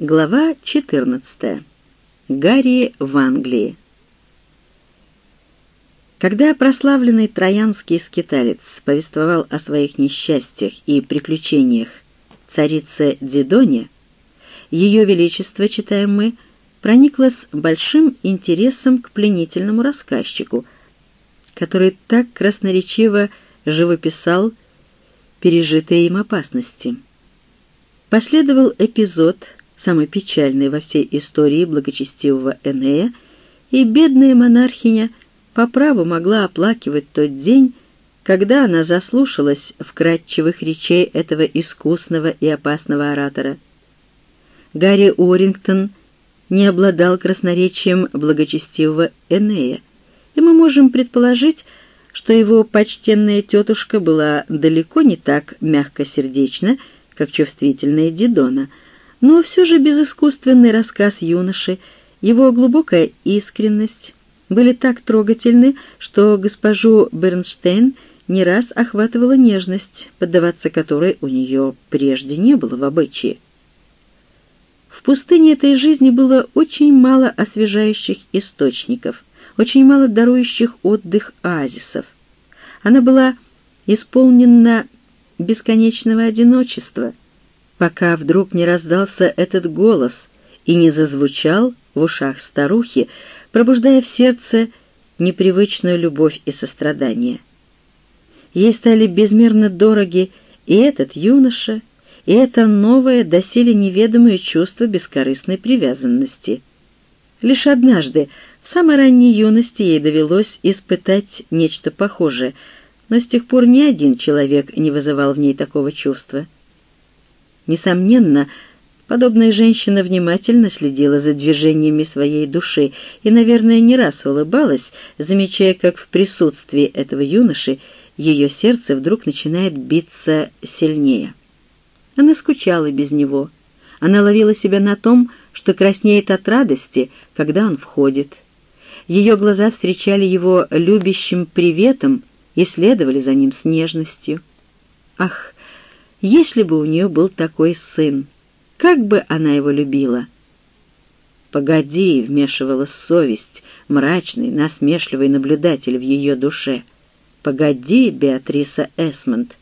Глава 14. Гарри в Англии. Когда прославленный троянский скиталец повествовал о своих несчастьях и приключениях царице Дидоне, ее величество, читаем мы, прониклось большим интересом к пленительному рассказчику, который так красноречиво живописал пережитые им опасности. Последовал эпизод — самый печальный во всей истории благочестивого Энея, и бедная монархиня по праву могла оплакивать тот день, когда она заслушалась вкрадчивых речей этого искусного и опасного оратора. Гарри Уоррингтон не обладал красноречием благочестивого Энея, и мы можем предположить, что его почтенная тетушка была далеко не так мягкосердечна, как чувствительная Дидона — но все же безыскусственный рассказ юноши, его глубокая искренность были так трогательны, что госпожу Бернштейн не раз охватывала нежность, поддаваться которой у нее прежде не было в обычае. В пустыне этой жизни было очень мало освежающих источников, очень мало дарующих отдых оазисов. Она была исполнена бесконечного одиночества — пока вдруг не раздался этот голос и не зазвучал в ушах старухи, пробуждая в сердце непривычную любовь и сострадание. Ей стали безмерно дороги и этот юноша, и это новое, доселе неведомое чувство бескорыстной привязанности. Лишь однажды, в самой ранней юности, ей довелось испытать нечто похожее, но с тех пор ни один человек не вызывал в ней такого чувства — Несомненно, подобная женщина внимательно следила за движениями своей души и, наверное, не раз улыбалась, замечая, как в присутствии этого юноши ее сердце вдруг начинает биться сильнее. Она скучала без него. Она ловила себя на том, что краснеет от радости, когда он входит. Ее глаза встречали его любящим приветом и следовали за ним с нежностью. Ах, если бы у нее был такой сын, как бы она его любила? «Погоди», — вмешивалась совесть, мрачный, насмешливый наблюдатель в ее душе. «Погоди, Беатриса Эсмонд,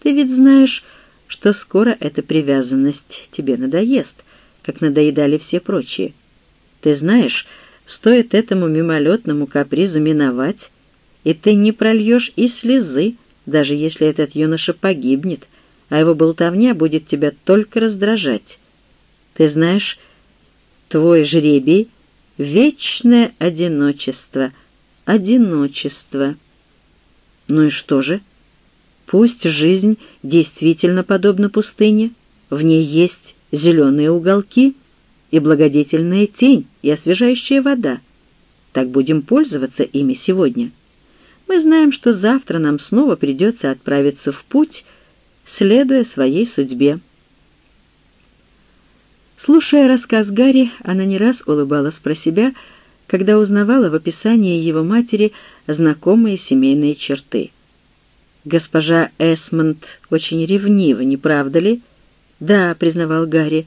ты ведь знаешь, что скоро эта привязанность тебе надоест, как надоедали все прочие. Ты знаешь, стоит этому мимолетному капризу миновать, и ты не прольешь и слезы, даже если этот юноша погибнет, а его болтовня будет тебя только раздражать. Ты знаешь, твой жребий — вечное одиночество, одиночество. Ну и что же? Пусть жизнь действительно подобна пустыне, в ней есть зеленые уголки и благодетельная тень, и освежающая вода. Так будем пользоваться ими сегодня. Мы знаем, что завтра нам снова придется отправиться в путь, следуя своей судьбе. Слушая рассказ Гарри, она не раз улыбалась про себя, когда узнавала в описании его матери знакомые семейные черты. «Госпожа Эсмонд очень ревнива, не правда ли?» «Да», — признавал Гарри.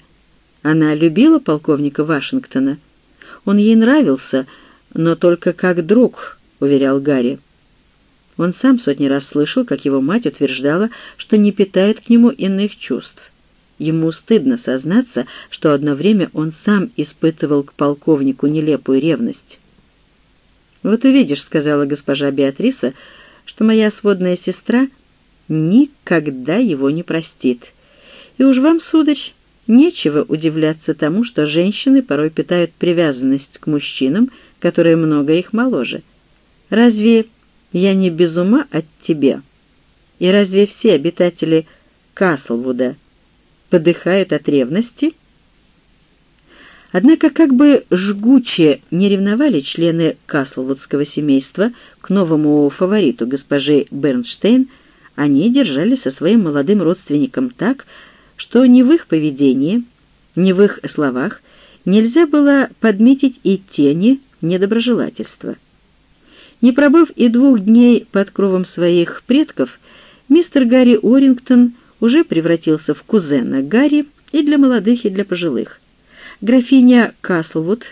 «Она любила полковника Вашингтона. Он ей нравился, но только как друг», — уверял Гарри. Он сам сотни раз слышал, как его мать утверждала, что не питает к нему иных чувств. Ему стыдно сознаться, что одно время он сам испытывал к полковнику нелепую ревность. «Вот увидишь», — сказала госпожа Беатриса, — «что моя сводная сестра никогда его не простит. И уж вам, сударь, нечего удивляться тому, что женщины порой питают привязанность к мужчинам, которые много их моложе. Разве я не без ума от тебя. И разве все обитатели Каслвуда подыхают от ревности? Однако как бы жгуче не ревновали члены Каслвудского семейства к новому фавориту госпожи Бернштейн, они держались со своим молодым родственником так, что ни в их поведении, ни в их словах нельзя было подметить и тени недоброжелательства. Не пробыв и двух дней под кровом своих предков, мистер Гарри Орингтон уже превратился в кузена Гарри и для молодых, и для пожилых. Графиня Каслвуд,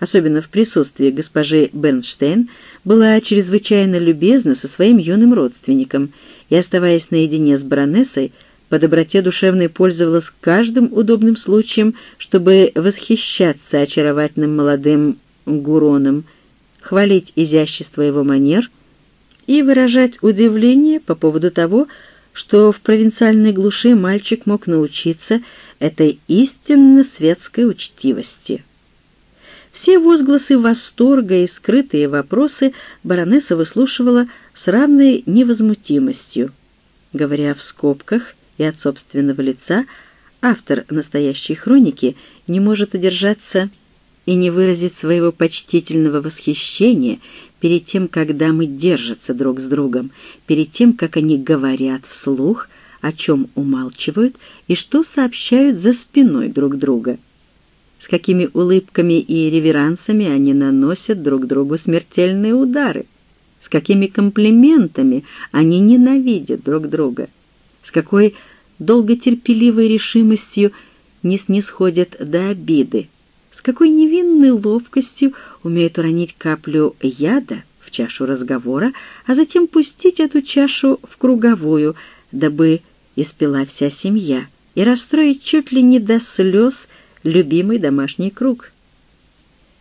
особенно в присутствии госпожи Бернштейн, была чрезвычайно любезна со своим юным родственником и, оставаясь наедине с баронессой, по доброте душевной пользовалась каждым удобным случаем, чтобы восхищаться очаровательным молодым Гуроном, хвалить изящество его манер и выражать удивление по поводу того, что в провинциальной глуши мальчик мог научиться этой истинно светской учтивости. Все возгласы восторга и скрытые вопросы баронесса выслушивала с равной невозмутимостью. Говоря в скобках и от собственного лица, автор настоящей хроники не может удержаться и не выразить своего почтительного восхищения перед тем, как дамы держатся друг с другом, перед тем, как они говорят вслух, о чем умалчивают и что сообщают за спиной друг друга. С какими улыбками и реверансами они наносят друг другу смертельные удары, с какими комплиментами они ненавидят друг друга, с какой долготерпеливой решимостью не снисходят до обиды, с какой невинной ловкостью умеют уронить каплю яда в чашу разговора, а затем пустить эту чашу в круговую, дабы испила вся семья, и расстроить чуть ли не до слез любимый домашний круг.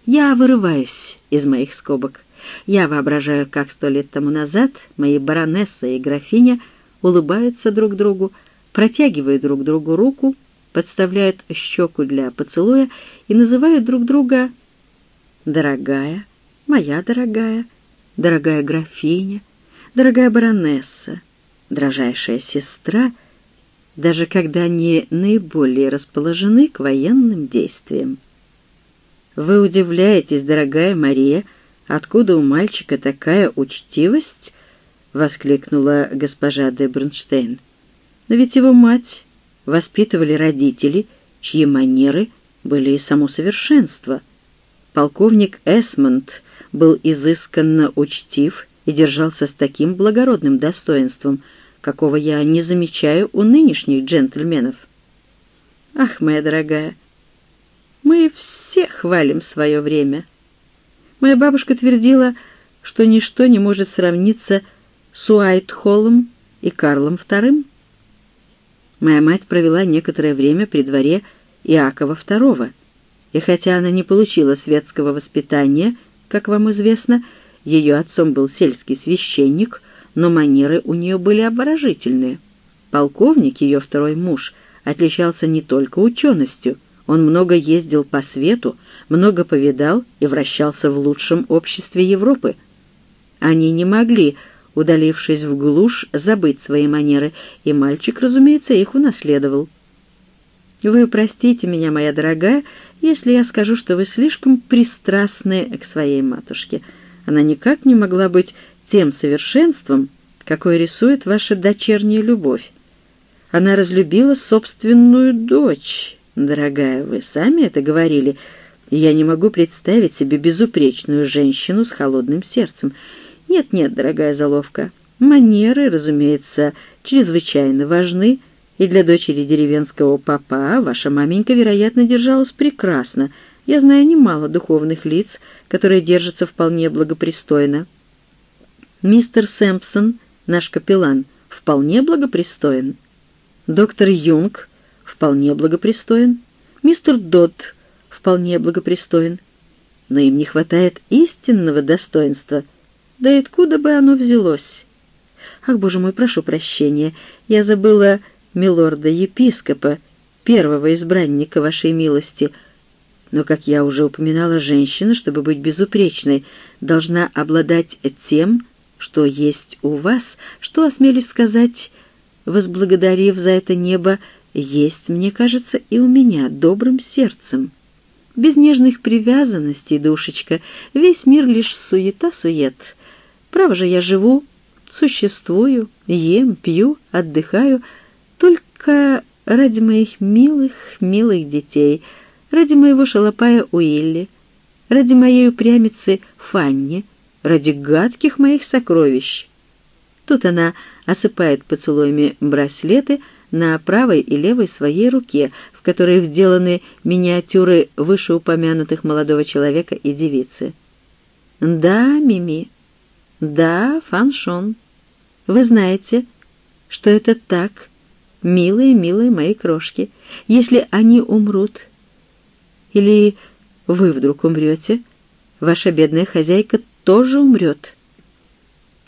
Я вырываюсь из моих скобок. Я воображаю, как сто лет тому назад мои баронесса и графиня улыбаются друг другу, протягивают друг другу руку, подставляют щеку для поцелуя и называют друг друга «дорогая», «моя дорогая», «дорогая графиня», «дорогая баронесса», «дрожайшая сестра», даже когда они наиболее расположены к военным действиям. Вы удивляетесь, дорогая Мария, откуда у мальчика такая учтивость? — воскликнула госпожа де Брунштейн. Но ведь его мать воспитывали родители, чьи манеры были и само совершенство. Полковник Эсмонд был изысканно учтив и держался с таким благородным достоинством — какого я не замечаю у нынешних джентльменов. Ах, моя дорогая, мы все хвалим свое время. Моя бабушка твердила, что ничто не может сравниться с Уайтхоллом и Карлом II. Моя мать провела некоторое время при дворе Иакова II, и хотя она не получила светского воспитания, как вам известно, ее отцом был сельский священник — но манеры у нее были обворожительные. Полковник, ее второй муж, отличался не только ученостью, он много ездил по свету, много повидал и вращался в лучшем обществе Европы. Они не могли, удалившись в глушь, забыть свои манеры, и мальчик, разумеется, их унаследовал. Вы простите меня, моя дорогая, если я скажу, что вы слишком пристрастны к своей матушке. Она никак не могла быть тем совершенством, какое рисует ваша дочерняя любовь. Она разлюбила собственную дочь. Дорогая, вы сами это говорили, я не могу представить себе безупречную женщину с холодным сердцем. Нет-нет, дорогая заловка, манеры, разумеется, чрезвычайно важны, и для дочери деревенского папа ваша маменька, вероятно, держалась прекрасно. Я знаю немало духовных лиц, которые держатся вполне благопристойно. Мистер Сэмпсон, наш капеллан, вполне благопристоен. Доктор Юнг вполне благопристоен. Мистер Дот вполне благопристоен. Но им не хватает истинного достоинства. Да и откуда бы оно взялось? Ах, боже мой, прошу прощения, я забыла милорда-епископа, первого избранника вашей милости. Но, как я уже упоминала, женщина, чтобы быть безупречной, должна обладать тем, что есть у вас, что, осмелюсь сказать, возблагодарив за это небо, есть, мне кажется, и у меня добрым сердцем. Без нежных привязанностей, душечка, весь мир лишь суета-сует. Право же я живу, существую, ем, пью, отдыхаю только ради моих милых, милых детей, ради моего шалопая Уилли, ради моей упрямицы Фанни, ради гадких моих сокровищ. Тут она осыпает поцелуями браслеты, на правой и левой своей руке, в которой вделаны миниатюры вышеупомянутых молодого человека и девицы. «Да, Мими, да, Фаншон, вы знаете, что это так, милые, милые мои крошки, если они умрут. Или вы вдруг умрете, ваша бедная хозяйка тоже умрет».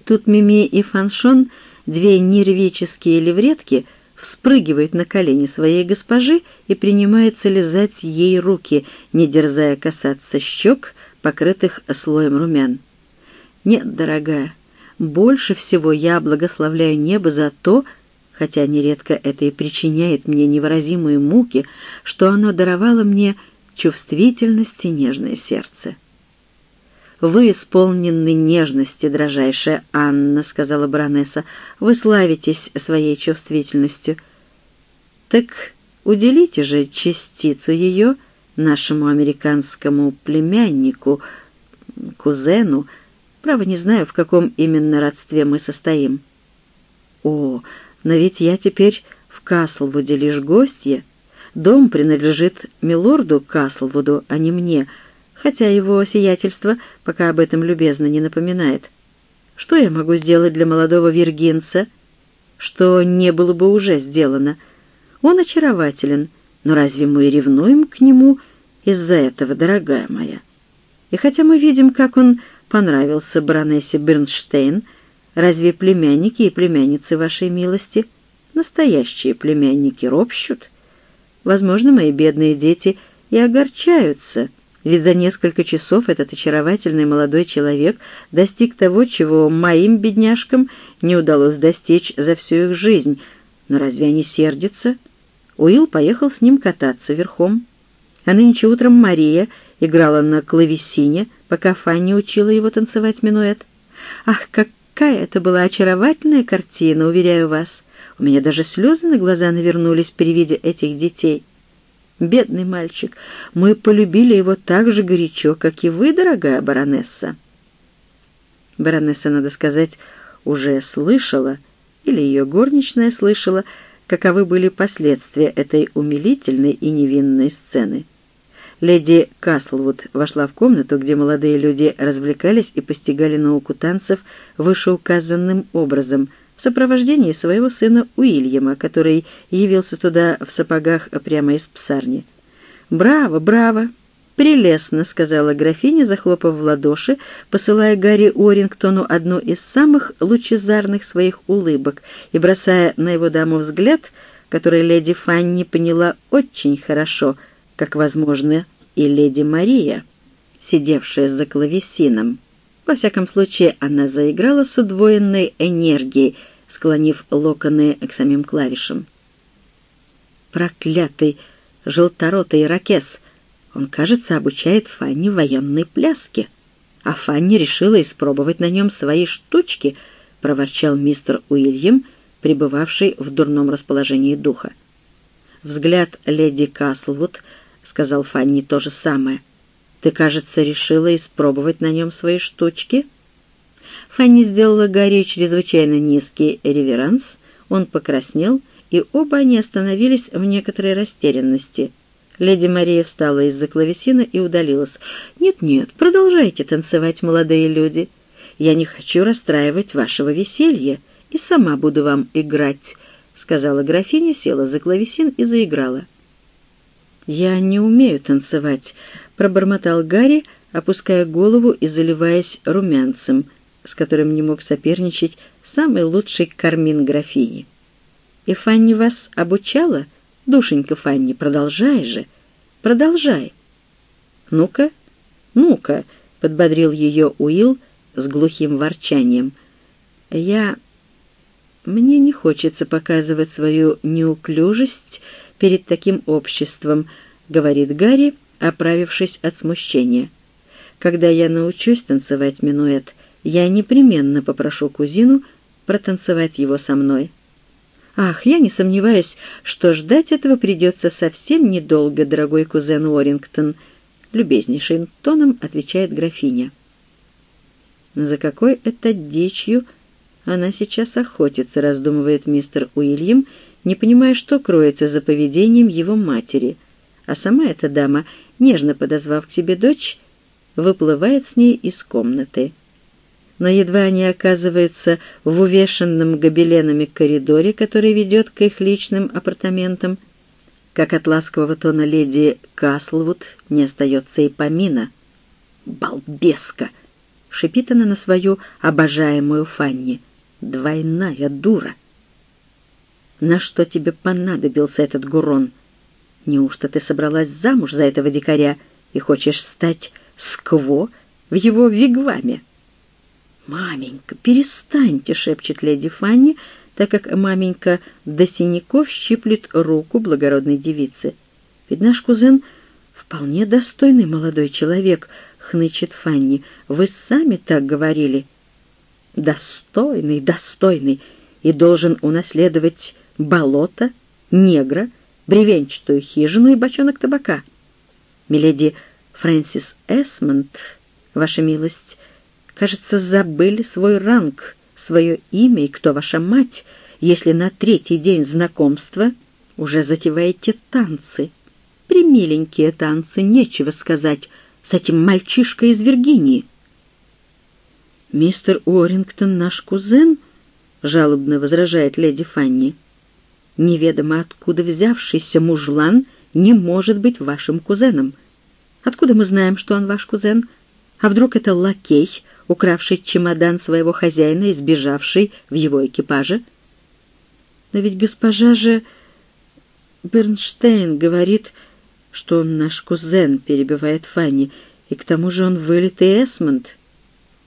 Тут Мими и Фаншон, две нервические левретки, вспрыгивают на колени своей госпожи и принимаются лизать ей руки, не дерзая касаться щек, покрытых слоем румян. Нет, дорогая, больше всего я благословляю небо за то, хотя нередко это и причиняет мне невыразимые муки, что оно даровало мне чувствительность и нежное сердце. «Вы исполнены нежности, дрожайшая Анна», — сказала баронесса. «Вы славитесь своей чувствительностью. Так уделите же частицу ее нашему американскому племяннику, кузену. Право, не знаю, в каком именно родстве мы состоим». «О, но ведь я теперь в Каслвуде лишь гостья. Дом принадлежит милорду Каслвуду, а не мне» хотя его сиятельство пока об этом любезно не напоминает. Что я могу сделать для молодого виргинца, что не было бы уже сделано? Он очарователен, но разве мы ревнуем к нему из-за этого, дорогая моя? И хотя мы видим, как он понравился баронессе Бернштейн, разве племянники и племянницы вашей милости, настоящие племянники, ропщут? Возможно, мои бедные дети и огорчаются — ведь за несколько часов этот очаровательный молодой человек достиг того, чего моим бедняжкам не удалось достичь за всю их жизнь. Но разве они сердятся? Уилл поехал с ним кататься верхом. А нынче утром Мария играла на клавесине, пока Фанни учила его танцевать минуэт. Ах, какая это была очаровательная картина, уверяю вас! У меня даже слезы на глаза навернулись при виде этих детей. Бедный мальчик, мы полюбили его так же горячо, как и вы, дорогая баронесса. Баронесса, надо сказать, уже слышала, или ее горничная слышала, каковы были последствия этой умилительной и невинной сцены. Леди Каслвуд вошла в комнату, где молодые люди развлекались и постигали науку танцев вышеуказанным образом — в сопровождении своего сына Уильяма, который явился туда в сапогах прямо из псарни. «Браво, браво! Прелестно!» — сказала графиня, захлопав в ладоши, посылая Гарри Уоррингтону одну из самых лучезарных своих улыбок и бросая на его даму взгляд, который леди Фанни поняла очень хорошо, как, возможно, и леди Мария, сидевшая за клавесином. Во всяком случае, она заиграла с удвоенной энергией, склонив локоны к самим клавишам. «Проклятый желторотый ракес! Он, кажется, обучает Фанни военной пляске, а Фанни решила испробовать на нем свои штучки», — проворчал мистер Уильям, пребывавший в дурном расположении духа. Взгляд леди Каслвуд сказал Фанни то же самое. «Ты, кажется, решила испробовать на нем свои штучки?» Фанни сделала Гарри чрезвычайно низкий реверанс, он покраснел, и оба они остановились в некоторой растерянности. Леди Мария встала из-за клавесина и удалилась. «Нет-нет, продолжайте танцевать, молодые люди. Я не хочу расстраивать вашего веселья и сама буду вам играть», — сказала графиня, села за клавесин и заиграла. «Я не умею танцевать», — пробормотал Гарри, опуская голову и заливаясь румянцем — с которым не мог соперничать самый лучший кармин графини. «И Фанни вас обучала? Душенька Фанни, продолжай же, продолжай!» «Ну-ка, ну-ка!» — подбодрил ее Уилл с глухим ворчанием. «Я... Мне не хочется показывать свою неуклюжесть перед таким обществом», — говорит Гарри, оправившись от смущения. «Когда я научусь танцевать минуэт, я непременно попрошу кузину протанцевать его со мной. «Ах, я не сомневаюсь, что ждать этого придется совсем недолго, дорогой кузен Уоррингтон», — любезнейшим тоном отвечает графиня. «За какой это дичью она сейчас охотится», — раздумывает мистер Уильям, не понимая, что кроется за поведением его матери, а сама эта дама, нежно подозвав к себе дочь, выплывает с ней из комнаты. Но едва они оказываются в увешанном гобеленами коридоре, который ведет к их личным апартаментам, как от ласкового тона леди Каслвуд не остается и помина. «Балбеска!» — шипит она на свою обожаемую Фанни. «Двойная дура!» «На что тебе понадобился этот гурон? Неужто ты собралась замуж за этого дикаря и хочешь стать скво в его вигваме?» «Маменька, перестаньте!» — шепчет леди Фанни, так как маменька до синяков щиплет руку благородной девицы. «Ведь наш кузен вполне достойный молодой человек», — хнычет Фанни. «Вы сами так говорили». «Достойный, достойный, и должен унаследовать болото, негра, бревенчатую хижину и бочонок табака. Миледи Фрэнсис Эсмонд, ваша милость, кажется, забыли свой ранг, свое имя и кто ваша мать, если на третий день знакомства уже затеваете танцы. Примиленькие танцы, нечего сказать, с этим мальчишкой из Виргинии. «Мистер Уоррингтон наш кузен?» — жалобно возражает леди Фанни. «Неведомо откуда взявшийся мужлан не может быть вашим кузеном. Откуда мы знаем, что он ваш кузен? А вдруг это лакей, укравший чемодан своего хозяина и сбежавший в его экипаже? Но ведь госпожа же Бернштейн говорит, что он наш кузен, перебивает Фанни, и к тому же он вылитый Эсмонд.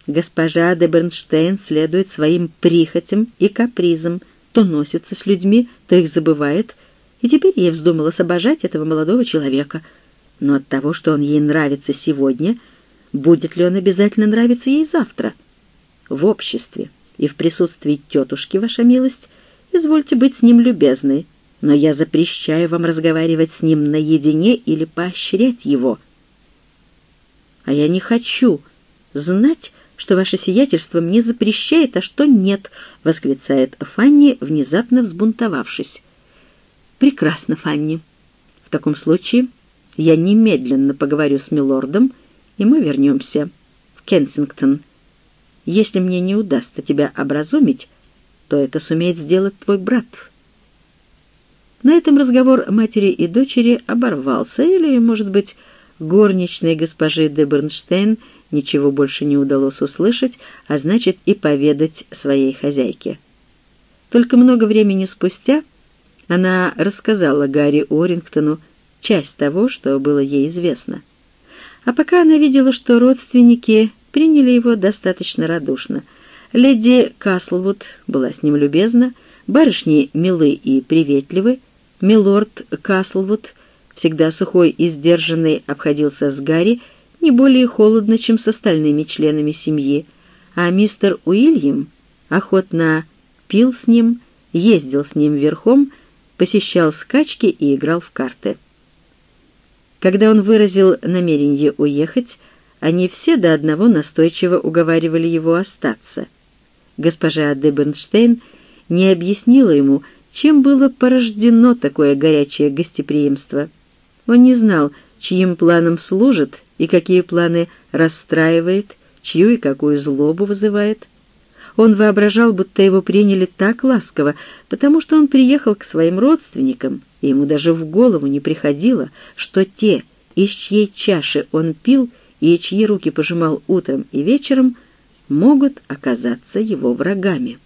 Госпожа де Бернштейн следует своим прихотям и капризам, то носится с людьми, то их забывает, и теперь ей вздумалось обожать этого молодого человека. Но от того, что он ей нравится сегодня — будет ли он обязательно нравиться ей завтра. В обществе и в присутствии тетушки, ваша милость, извольте быть с ним любезны, но я запрещаю вам разговаривать с ним наедине или поощрять его. А я не хочу знать, что ваше сиятельство мне запрещает, а что нет, — восклицает Фанни, внезапно взбунтовавшись. Прекрасно, Фанни. В таком случае я немедленно поговорю с милордом, — и мы вернемся в Кенсингтон. Если мне не удастся тебя образумить, то это сумеет сделать твой брат». На этом разговор матери и дочери оборвался, или, может быть, горничной госпожи де Бернштейн ничего больше не удалось услышать, а значит и поведать своей хозяйке. Только много времени спустя она рассказала Гарри Орингтону часть того, что было ей известно — а пока она видела, что родственники приняли его достаточно радушно. Леди Каслвуд была с ним любезна, барышни милы и приветливы, милорд Каслвуд, всегда сухой и сдержанный, обходился с Гарри не более холодно, чем с остальными членами семьи, а мистер Уильям охотно пил с ним, ездил с ним верхом, посещал скачки и играл в карты. Когда он выразил намерение уехать, они все до одного настойчиво уговаривали его остаться. Госпожа Дебенштейн не объяснила ему, чем было порождено такое горячее гостеприимство. Он не знал, чьим планом служит и какие планы расстраивает, чью и какую злобу вызывает. Он воображал, будто его приняли так ласково, потому что он приехал к своим родственникам, и ему даже в голову не приходило, что те, из чьей чаши он пил и чьи руки пожимал утром и вечером, могут оказаться его врагами.